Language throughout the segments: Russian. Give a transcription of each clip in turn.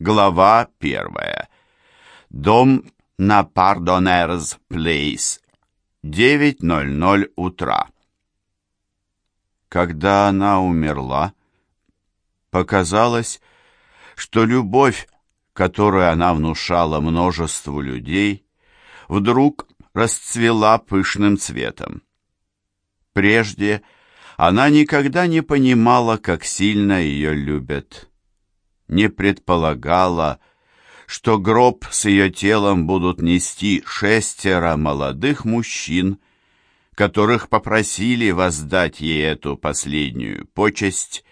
Глава первая. Дом на Пардонерс Плейс. 9.00 утра. Когда она умерла, показалось, что любовь, которую она внушала множеству людей, вдруг расцвела пышным цветом. Прежде она никогда не понимала, как сильно ее любят. Не предполагала, что гроб с ее телом будут нести шестеро молодых мужчин, которых попросили воздать ей эту последнюю почесть,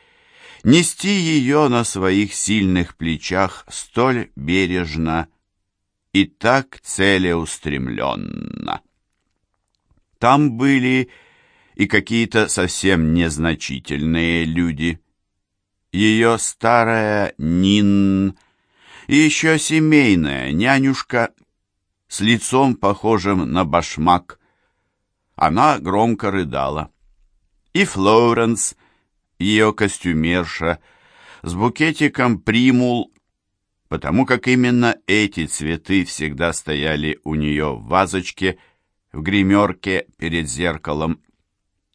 нести ее на своих сильных плечах столь бережно и так целеустремленно. Там были и какие-то совсем незначительные люди. Ее старая Нин еще семейная нянюшка с лицом похожим на башмак. Она громко рыдала. И Флоренс, ее костюмерша, с букетиком примул, потому как именно эти цветы всегда стояли у нее в вазочке, в гримерке перед зеркалом.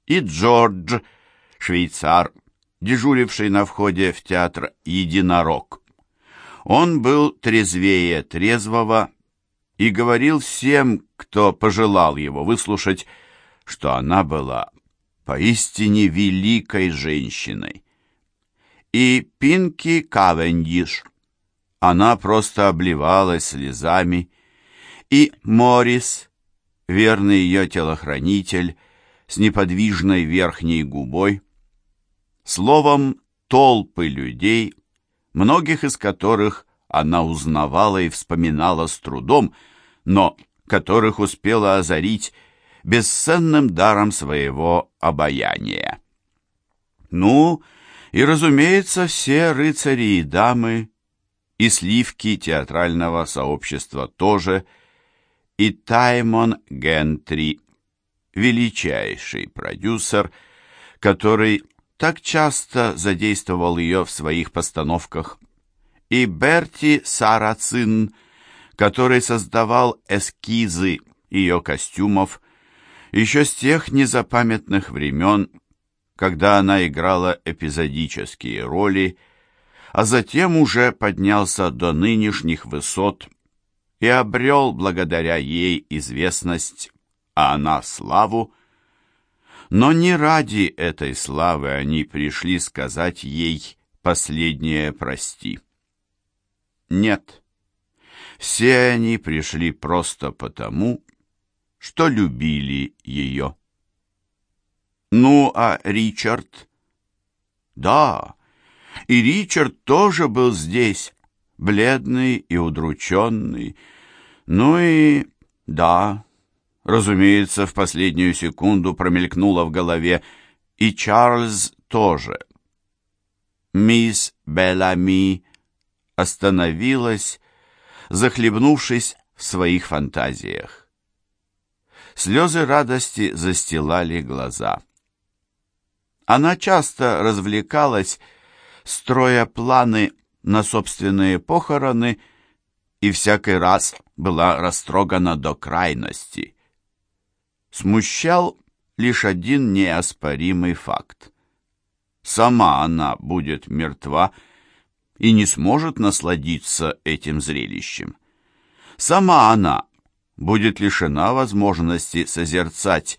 И Джордж, швейцар, дежуривший на входе в театр «Единорог». Он был трезвее трезвого и говорил всем, кто пожелал его выслушать, что она была поистине великой женщиной. И Пинки Кавендиш, она просто обливалась слезами, и Морис, верный ее телохранитель, с неподвижной верхней губой, словом, толпы людей, многих из которых она узнавала и вспоминала с трудом, но которых успела озарить бесценным даром своего обаяния. Ну, и, разумеется, все рыцари и дамы, и сливки театрального сообщества тоже, и Таймон Гентри, величайший продюсер, который так часто задействовал ее в своих постановках, и Берти Сарацин, который создавал эскизы ее костюмов еще с тех незапамятных времен, когда она играла эпизодические роли, а затем уже поднялся до нынешних высот и обрел благодаря ей известность, а она славу, но не ради этой славы они пришли сказать ей последнее «прости». Нет, все они пришли просто потому, что любили ее. Ну, а Ричард? Да, и Ричард тоже был здесь, бледный и удрученный. Ну и да, Разумеется, в последнюю секунду промелькнуло в голове «И Чарльз тоже». Мисс Белами остановилась, захлебнувшись в своих фантазиях. Слезы радости застилали глаза. Она часто развлекалась, строя планы на собственные похороны, и всякий раз была растрогана до крайности смущал лишь один неоспоримый факт. Сама она будет мертва и не сможет насладиться этим зрелищем. Сама она будет лишена возможности созерцать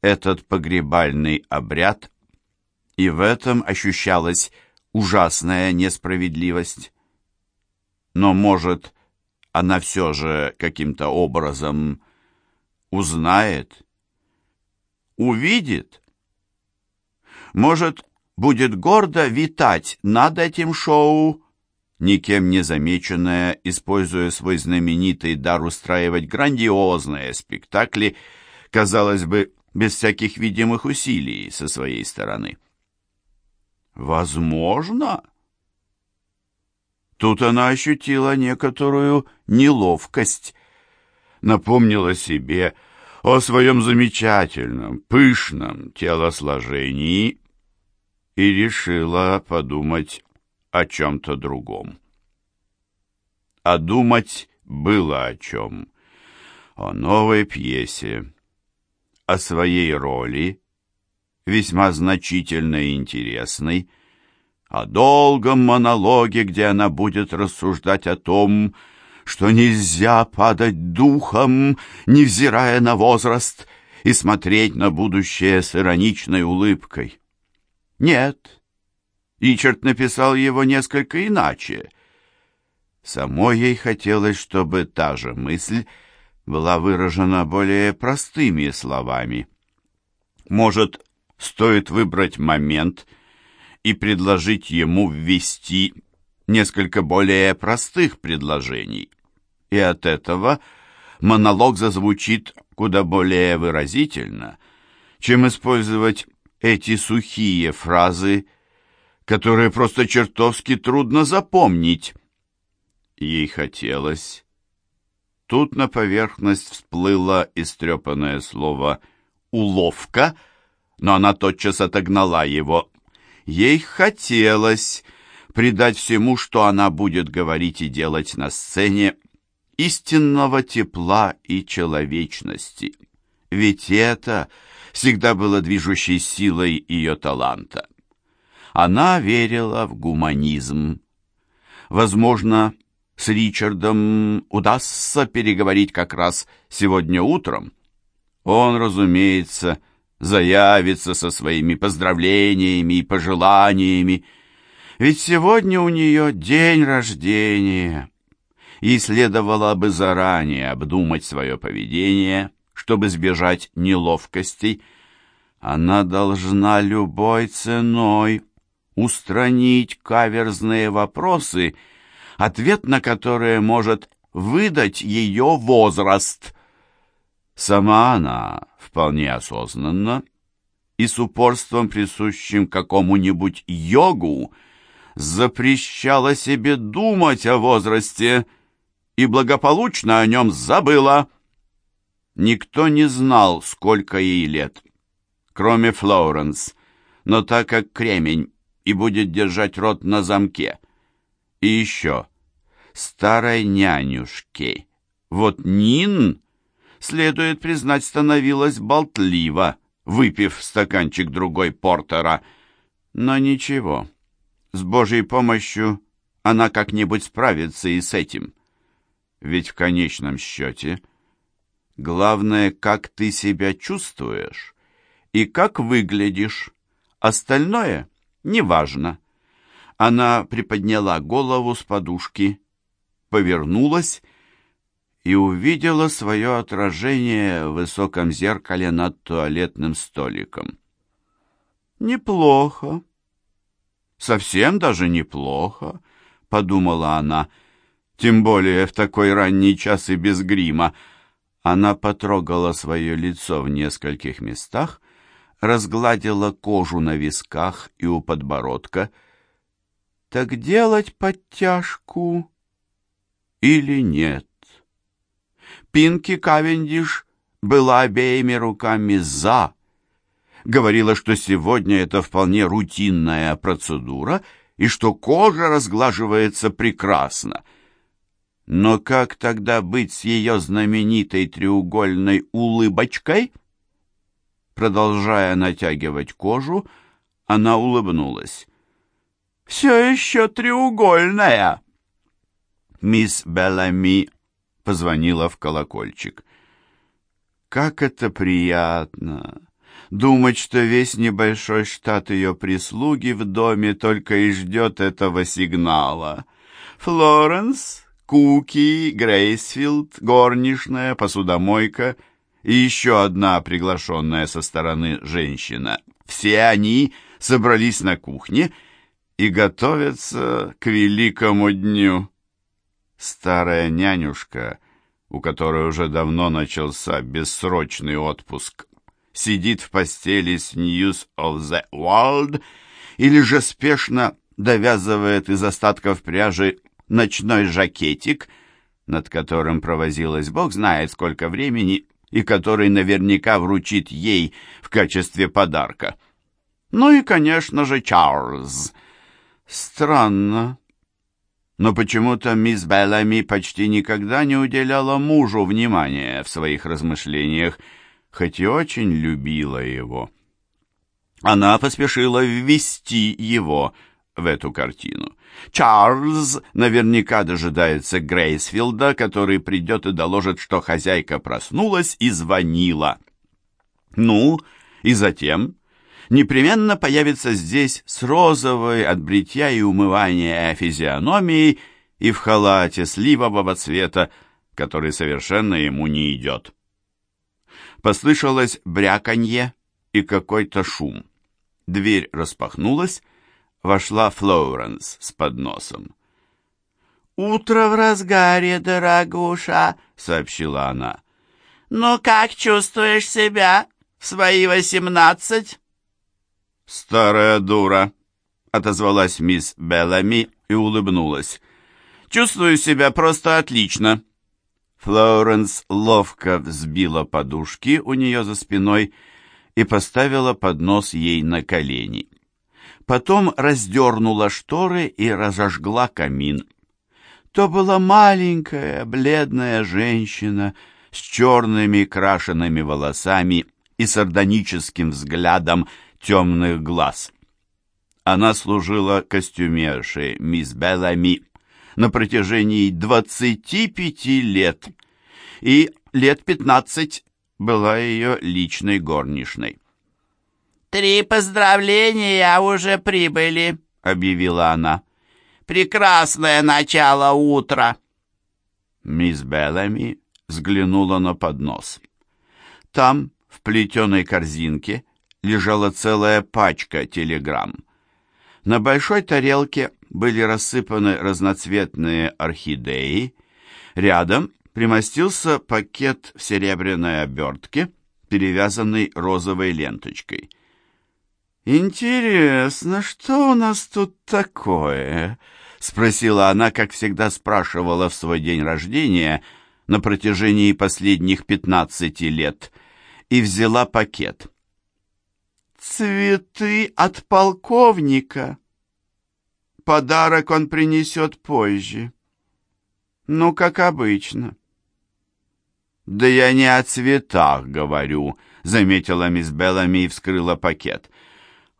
этот погребальный обряд, и в этом ощущалась ужасная несправедливость. Но, может, она все же каким-то образом узнает, увидит. Может, будет гордо витать над этим шоу, никем не замеченная, используя свой знаменитый дар устраивать грандиозные спектакли, казалось бы, без всяких видимых усилий со своей стороны. Возможно. Тут она ощутила некоторую неловкость, напомнила себе, о своем замечательном, пышном телосложении и решила подумать о чем-то другом. а думать было о чем. О новой пьесе, о своей роли, весьма значительной и интересной, о долгом монологе, где она будет рассуждать о том, что нельзя падать духом, невзирая на возраст, и смотреть на будущее с ироничной улыбкой. Нет, Ричард написал его несколько иначе. Самой ей хотелось, чтобы та же мысль была выражена более простыми словами. Может, стоит выбрать момент и предложить ему ввести несколько более простых предложений. И от этого монолог зазвучит куда более выразительно, чем использовать эти сухие фразы, которые просто чертовски трудно запомнить. Ей хотелось. Тут на поверхность всплыло истрепанное слово «уловка», но она тотчас отогнала его. Ей хотелось придать всему, что она будет говорить и делать на сцене, истинного тепла и человечности. Ведь это всегда было движущей силой ее таланта. Она верила в гуманизм. Возможно, с Ричардом удастся переговорить как раз сегодня утром. Он, разумеется, заявится со своими поздравлениями и пожеланиями, ведь сегодня у нее день рождения. Ей следовало бы заранее обдумать свое поведение, чтобы сбежать неловкостей. Она должна любой ценой устранить каверзные вопросы, ответ на которые может выдать ее возраст. Сама она вполне осознанно и с упорством, присущим какому-нибудь йогу, запрещала себе думать о возрасте и благополучно о нем забыла. Никто не знал, сколько ей лет, кроме Флоренс, но так как кремень и будет держать рот на замке. И еще, старой нянюшке. Вот Нин, следует признать, становилась болтлива, выпив стаканчик другой портера. Но ничего, с Божьей помощью она как-нибудь справится и с этим. Ведь в конечном счете главное, как ты себя чувствуешь и как выглядишь. Остальное — неважно. Она приподняла голову с подушки, повернулась и увидела свое отражение в высоком зеркале над туалетным столиком. «Неплохо. Совсем даже неплохо», — подумала она, «тем более в такой ранний час и без грима». Она потрогала свое лицо в нескольких местах, разгладила кожу на висках и у подбородка. Так делать подтяжку или нет? Пинки Кавендиш была обеими руками «за». Говорила, что сегодня это вполне рутинная процедура и что кожа разглаживается прекрасно. Но как тогда быть с ее знаменитой треугольной улыбочкой — Продолжая натягивать кожу, она улыбнулась. «Все еще треугольная!» Мисс Беллами позвонила в колокольчик. «Как это приятно!» думать, что весь небольшой штат ее прислуги в доме только и ждет этого сигнала. Флоренс, Куки, Грейсфилд, горничная, посудомойка — и еще одна приглашенная со стороны женщина. Все они собрались на кухне и готовятся к великому дню. Старая нянюшка, у которой уже давно начался бессрочный отпуск, сидит в постели с News of the World или же спешно довязывает из остатков пряжи ночной жакетик, над которым провозилась бог знает сколько времени, и который наверняка вручит ей в качестве подарка. Ну и, конечно же, Чарльз. Странно. Но почему-то мисс Беллами почти никогда не уделяла мужу внимания в своих размышлениях, хоть и очень любила его. Она поспешила ввести его в эту картину. Чарльз наверняка дожидается Грейсфилда, который придет и доложит, что хозяйка проснулась и звонила. Ну, и затем непременно появится здесь с розовой от бритья и умывания физиономией и в халате сливового цвета, который совершенно ему не идет. Послышалось бряканье и какой-то шум. Дверь распахнулась, вошла Флоуренс с подносом. «Утро в разгаре, дорогуша», — сообщила она. «Ну, как чувствуешь себя в свои восемнадцать?» «Старая дура», — отозвалась мисс Беллами и улыбнулась. «Чувствую себя просто отлично». Флоренс ловко взбила подушки у нее за спиной и поставила поднос ей на колени. Потом раздернула шторы и разожгла камин. То была маленькая, бледная женщина с черными крашенными волосами и сардоническим взглядом темных глаз. Она служила костюмершей мисс Беллами на протяжении двадцати пяти лет, и лет пятнадцать была ее личной горничной. «Три поздравления уже прибыли», — объявила она. «Прекрасное начало утра». Мисс Беллами взглянула на поднос. Там, в плетеной корзинке, лежала целая пачка телеграмм. На большой тарелке были рассыпаны разноцветные орхидеи. Рядом примостился пакет в серебряной обертке, перевязанный розовой ленточкой. «Интересно, что у нас тут такое?» — спросила она, как всегда спрашивала в свой день рождения на протяжении последних пятнадцати лет, и взяла пакет. «Цветы от полковника. Подарок он принесет позже. Ну, как обычно». «Да я не о цветах говорю», — заметила мисс Беллами и вскрыла пакет.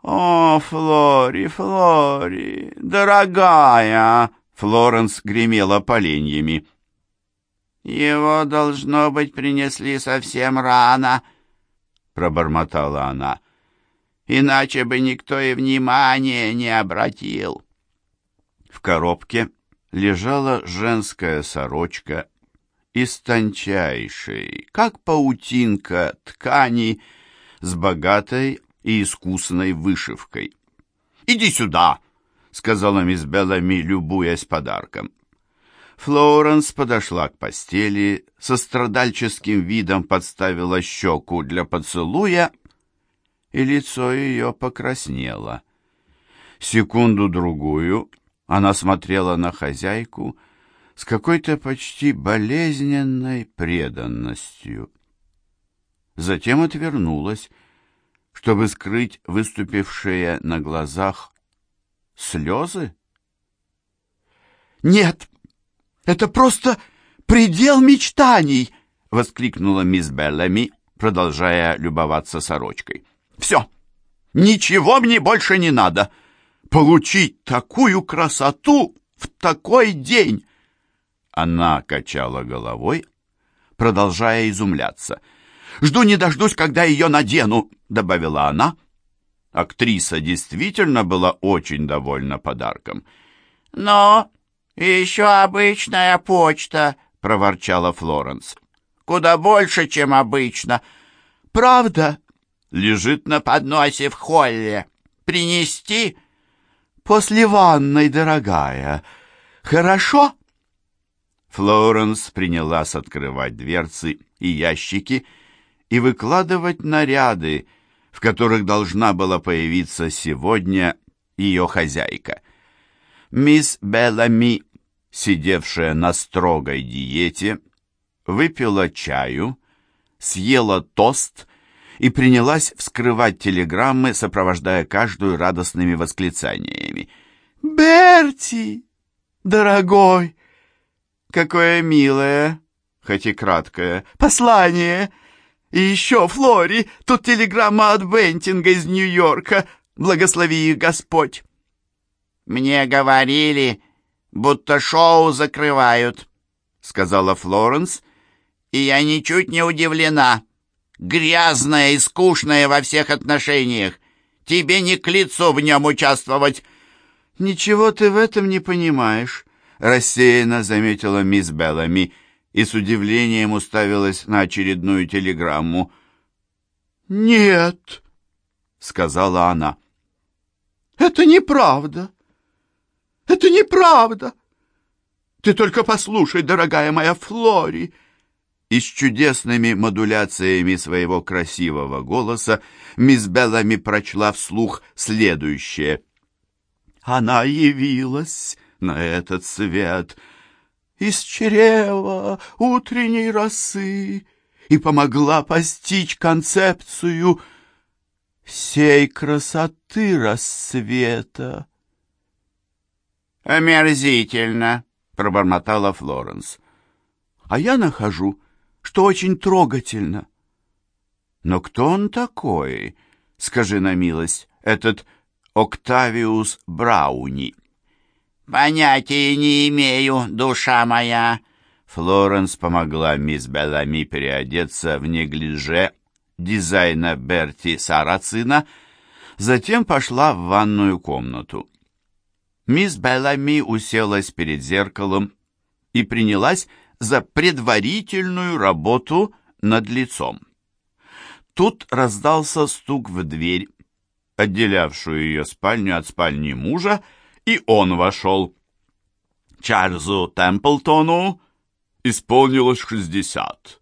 «О, Флори, Флори, дорогая!» Флоренс гремела поленьями. «Его, должно быть, принесли совсем рано», — пробормотала она. «Иначе бы никто и внимания не обратил». В коробке лежала женская сорочка из тончайшей, как паутинка, ткани с богатой и искусной вышивкой. «Иди сюда!» — сказала мисс Беллами, любуясь подарком. Флоренс подошла к постели, со страдальческим видом подставила щеку для поцелуя, и лицо ее покраснело. Секунду-другую она смотрела на хозяйку с какой-то почти болезненной преданностью. Затем отвернулась чтобы скрыть выступившие на глазах слезы? «Нет, это просто предел мечтаний!» — воскликнула мисс Беллами, продолжая любоваться сорочкой. «Все, ничего мне больше не надо! Получить такую красоту в такой день!» Она качала головой, продолжая изумляться — Жду не дождусь, когда ее надену», — добавила она. Актриса действительно была очень довольна подарком. «Но еще обычная почта», — проворчала Флоренс. «Куда больше, чем обычно». «Правда?» «Лежит на подносе в холле. Принести?» «После ванной, дорогая. Хорошо?» Флоренс принялась открывать дверцы и ящики, — и выкладывать наряды, в которых должна была появиться сегодня ее хозяйка. Мисс Беллами, сидевшая на строгой диете, выпила чаю, съела тост и принялась вскрывать телеграммы, сопровождая каждую радостными восклицаниями. «Берти! Дорогой, какое милое, хоть и краткое, послание. И еще, Флори, тут телеграмма от Бентинга из Нью-Йорка. Благослови их Господь. Мне говорили, будто шоу закрывают, сказала Флоренс, и я ничуть не удивлена. Грязная и скучная во всех отношениях. Тебе не к лицу в нем участвовать. Ничего ты в этом не понимаешь, рассеянно заметила мисс Беллами и с удивлением уставилась на очередную телеграмму. «Нет», — сказала она, — «это неправда. Это неправда. Ты только послушай, дорогая моя Флори». И с чудесными модуляциями своего красивого голоса мисс Беллами прочла вслух следующее. «Она явилась на этот свет из чрева утренней росы и помогла постичь концепцию сей красоты рассвета». «Омерзительно», — пробормотала Флоренс. «А я нахожу, что очень трогательно». «Но кто он такой, скажи на милость, этот Октавиус Брауни?» «Понятия не имею, душа моя». Флоренс помогла мисс Беллами переодеться в неглиже дизайна Берти Сарацина, затем пошла в ванную комнату. Мисс Беллами уселась перед зеркалом и принялась за предварительную работу над лицом. Тут раздался стук в дверь, отделявшую ее спальню от спальни мужа, и он вошел. Чарльзу Темплтону исполнилось шестьдесят.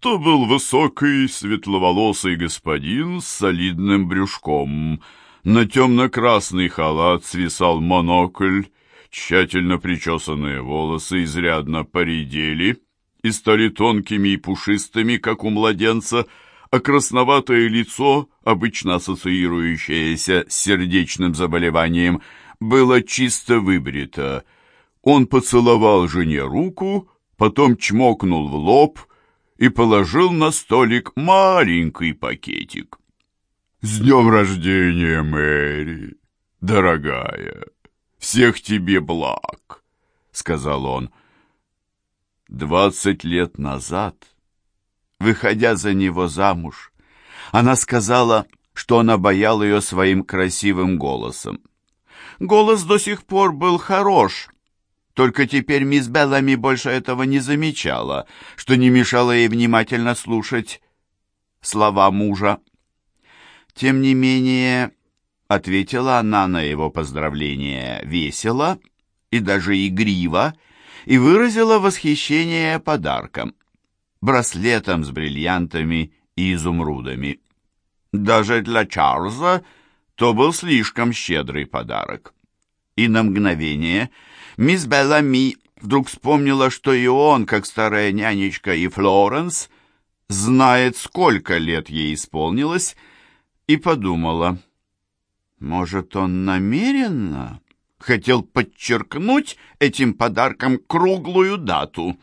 То был высокий, светловолосый господин с солидным брюшком — на темно-красный халат свисал монокль, тщательно причесанные волосы изрядно поредели и стали тонкими и пушистыми, как у младенца, а красноватое лицо, обычно ассоциирующееся с сердечным заболеванием, было чисто выбрито. Он поцеловал жене руку, потом чмокнул в лоб и положил на столик маленький пакетик. «С днем рождения, Мэри, дорогая! Всех тебе благ!» — сказал он. Двадцать лет назад, выходя за него замуж, она сказала, что он обаял ее своим красивым голосом. Голос до сих пор был хорош, только теперь мисс Беллами больше этого не замечала, что не мешало ей внимательно слушать слова мужа. Тем не менее, ответила она на его поздравление весело и даже игриво, и выразила восхищение подарком, браслетом с бриллиантами и изумрудами. Даже для Чарльза то был слишком щедрый подарок. И на мгновение мисс Беллами вдруг вспомнила, что и он, как старая нянечка и Флоренс, знает, сколько лет ей исполнилось, и подумала, может, он намеренно хотел подчеркнуть этим подарком круглую дату.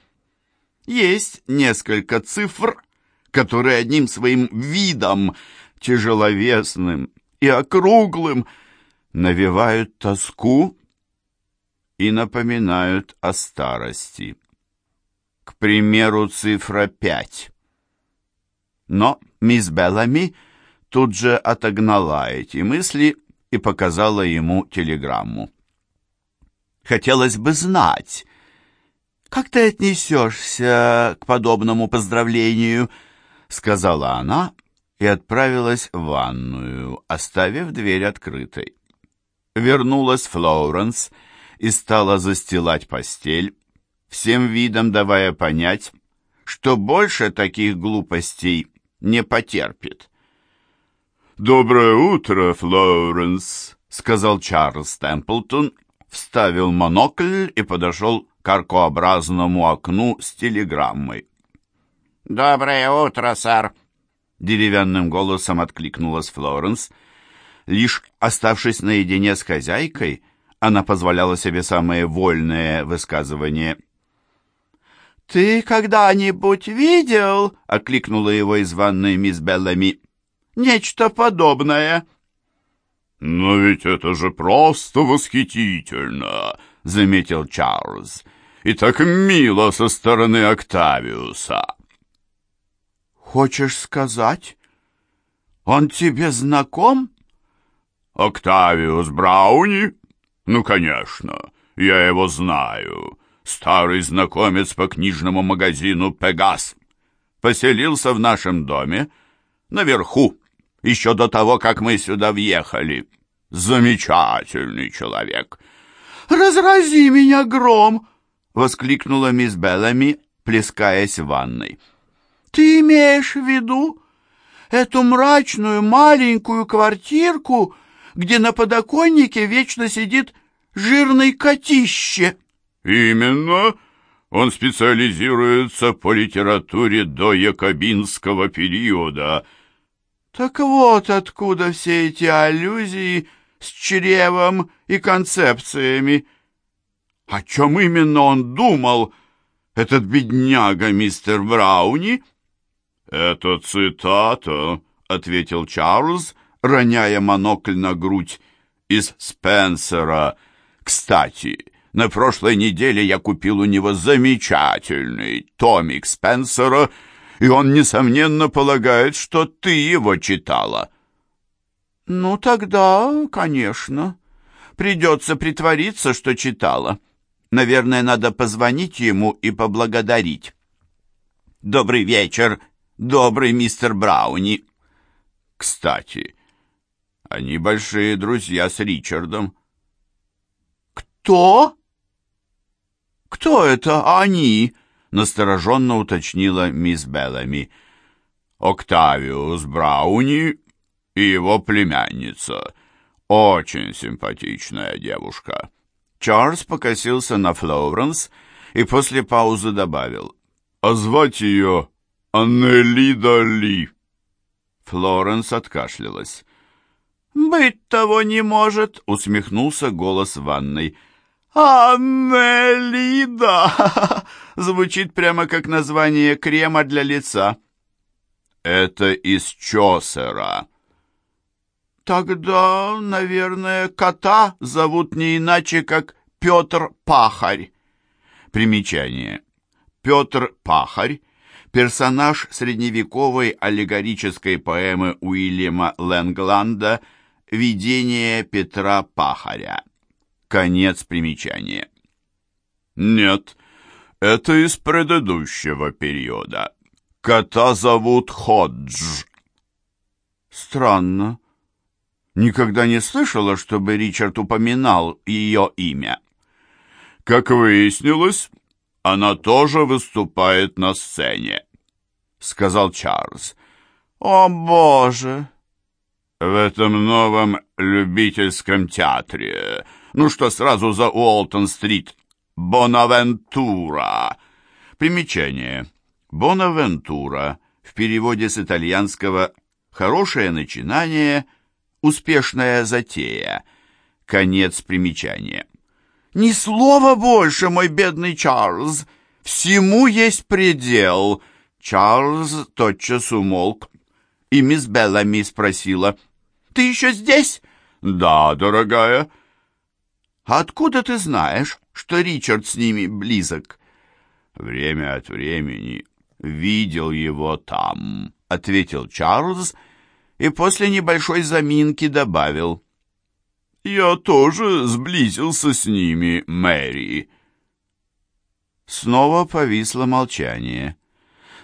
Есть несколько цифр, которые одним своим видом, тяжеловесным и округлым, навевают тоску и напоминают о старости. К примеру, цифра пять. Но мисс Беллами тут же отогнала эти мысли и показала ему телеграмму. «Хотелось бы знать, как ты отнесешься к подобному поздравлению?» сказала она и отправилась в ванную, оставив дверь открытой. Вернулась Флоренс и стала застилать постель, всем видом давая понять, что больше таких глупостей не потерпит. «Доброе утро, Флоренс», — сказал Чарльз Темплтон, вставил монокль и подошел к аркообразному окну с телеграммой. «Доброе утро, сэр», — деревянным голосом откликнулась Флоренс. Лишь оставшись наедине с хозяйкой, Она позволяла себе самые вольные высказывания. «Ты когда-нибудь видел?» — окликнула его из ванной мисс Беллами. «Нечто подобное». «Но ведь это же просто восхитительно!» — заметил Чарльз. «И так мило со стороны Октавиуса!» «Хочешь сказать, он тебе знаком?» «Октавиус Брауни? Ну, конечно, я его знаю. Старый знакомец по книжному магазину «Пегас». Поселился в нашем доме, наверху, еще до того, как мы сюда въехали. Замечательный человек. «Разрази меня гром!» — воскликнула мисс Беллами, плескаясь в ванной. «Ты имеешь в виду эту мрачную маленькую квартирку, где на подоконнике вечно сидит жирный котище?» «Именно!» Он специализируется по литературе до якобинского периода. Так вот откуда все эти аллюзии с чревом и концепциями. О чем именно он думал, этот бедняга мистер Брауни? Это цитата, ответил Чарльз, роняя монокль на грудь, из Спенсера. Кстати, на прошлой неделе я купил у него замечательный томик Спенсера, и он, несомненно, полагает, что ты его читала. «Ну, тогда, конечно. Придется притвориться, что читала. Наверное, надо позвонить ему и поблагодарить». «Добрый вечер, добрый мистер Брауни». «Кстати, они большие друзья с Ричардом». «Кто?» «Кто это они?» — настороженно уточнила мисс Беллами. «Октавиус Брауни и его племянница. Очень симпатичная девушка». Чарльз покосился на Флоренс и после паузы добавил. «А звать ее Аннелида Ли». Флоренс откашлялась. «Быть того не может», — усмехнулся голос в ванной. «Аннелида!» Звучит прямо как название крема для лица. «Это из Чосера», Тогда, наверное, кота зовут не иначе, как Петр Пахарь. Примечание. Петр Пахарь – персонаж средневековой аллегорической поэмы Уильяма Лэнгланда «Видение Петра Пахаря». Конец примечания. Нет, это из предыдущего периода. Кота зовут Ходж. Странно. Никогда не слышала, чтобы Ричард упоминал ее имя. Как выяснилось, она тоже выступает на сцене, сказал Чарльз. О, боже! В этом новом любительском театре, ну что сразу за Уолтон-стрит, Бонавентура. Примечание. Бонавентура в переводе с итальянского «хорошее начинание», Успешная затея. Конец примечания. «Ни слова больше, мой бедный Чарльз! Всему есть предел!» Чарльз тотчас умолк, и мисс Беллами спросила. «Ты еще здесь?» «Да, дорогая». «Откуда ты знаешь, что Ричард с ними близок?» «Время от времени видел его там», — ответил Чарльз, — и после небольшой заминки добавил. «Я тоже сблизился с ними, Мэри». Снова повисло молчание.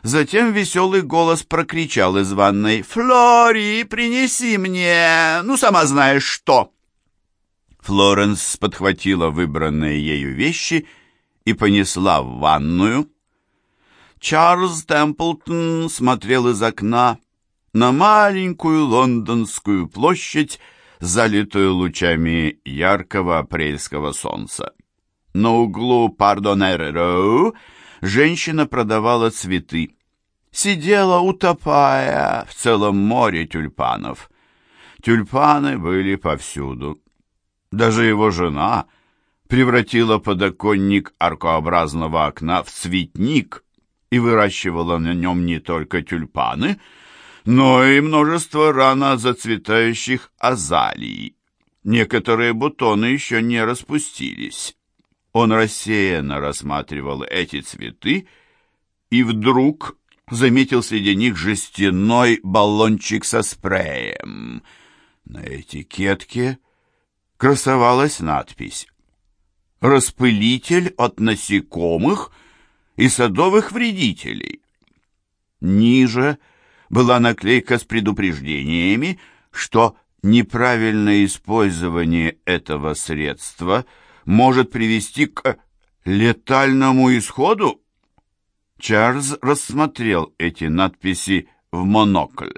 Затем веселый голос прокричал из ванной «Флори, принеси мне, ну, сама знаешь что!» Флоренс подхватила выбранные ею вещи и понесла в ванную. Чарльз Темплтон смотрел из окна на маленькую лондонскую площадь, залитую лучами яркого апрельского солнца. На углу Пардонер-Роу женщина продавала цветы. Сидела, утопая в целом море тюльпанов. Тюльпаны были повсюду. Даже его жена превратила подоконник аркообразного окна в цветник и выращивала на нем не только тюльпаны, но и множество рано зацветающих азалий. Некоторые бутоны еще не распустились. Он рассеянно рассматривал эти цветы и вдруг заметил среди них жестяной баллончик со спреем. На этикетке красовалась надпись «Распылитель от насекомых и садовых вредителей». Ниже была наклейка с предупреждениями, что неправильное использование этого средства может привести к летальному исходу. Чарльз рассмотрел эти надписи в монокль.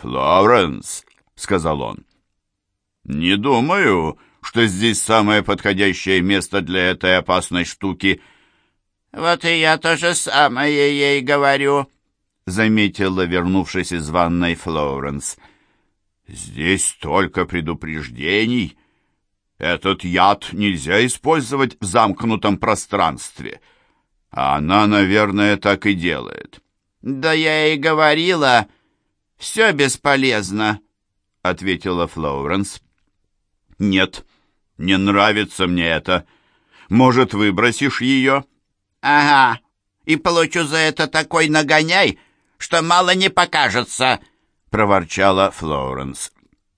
«Флоренс», — сказал он, — «не думаю, что здесь самое подходящее место для этой опасной штуки». «Вот и я то же самое ей говорю», — заметила, вернувшись из ванной Флоренс. «Здесь столько предупреждений. Этот яд нельзя использовать в замкнутом пространстве. А она, наверное, так и делает». «Да я и говорила, все бесполезно», — ответила Флоренс. «Нет, не нравится мне это. Может, выбросишь ее?» «Ага, и получу за это такой нагоняй, что мало не покажется», — проворчала Флоренс.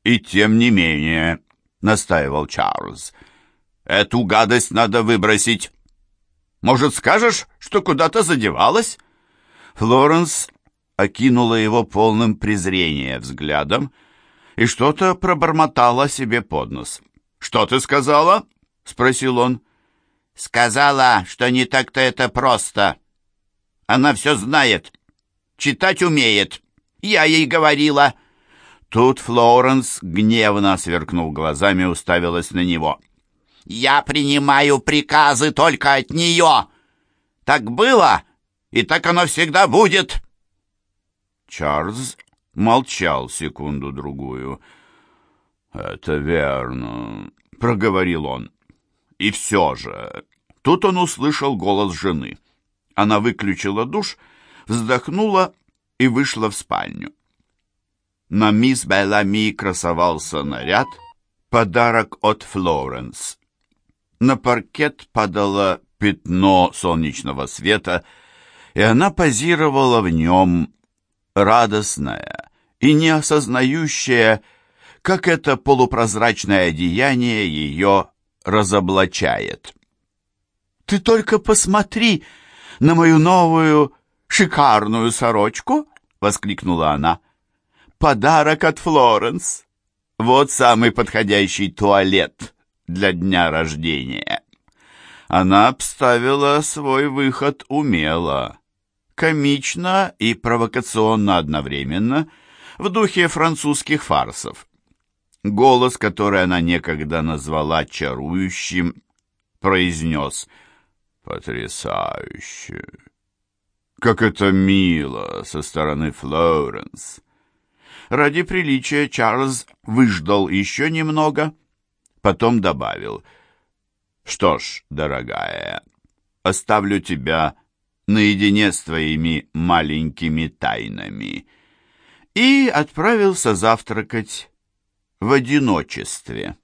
«И тем не менее», — настаивал Чарльз, — «эту гадость надо выбросить. Может, скажешь, что куда-то задевалась?» Флоренс окинула его полным презрения взглядом и что-то пробормотала себе под нос. «Что ты сказала?» — спросил он. «Сказала, что не так-то это просто. Она все знает». Читать умеет. Я ей говорила». Тут Флоренс, гневно сверкнув глазами, уставилась на него. «Я принимаю приказы только от нее. Так было, и так оно всегда будет». Чарльз молчал секунду-другую. «Это верно», — проговорил он. «И все же...» Тут он услышал голос жены. Она выключила душ вздохнула и вышла в спальню. На мисс Белами красовался наряд, подарок от Флоренс. На паркет падало пятно солнечного света, и она позировала в нем, радостная и не осознающая, как это полупрозрачное одеяние ее разоблачает. «Ты только посмотри на мою новую шикарную сорочку?» — воскликнула она. «Подарок от Флоренс. Вот самый подходящий туалет для дня рождения». Она обставила свой выход умело, комично и провокационно одновременно, в духе французских фарсов. Голос, который она некогда назвала чарующим, произнес «Потрясающе! Как это мило со стороны Флоренс. Ради приличия Чарльз выждал еще немного, потом добавил. «Что ж, дорогая, оставлю тебя наедине с твоими маленькими тайнами» и отправился завтракать в одиночестве.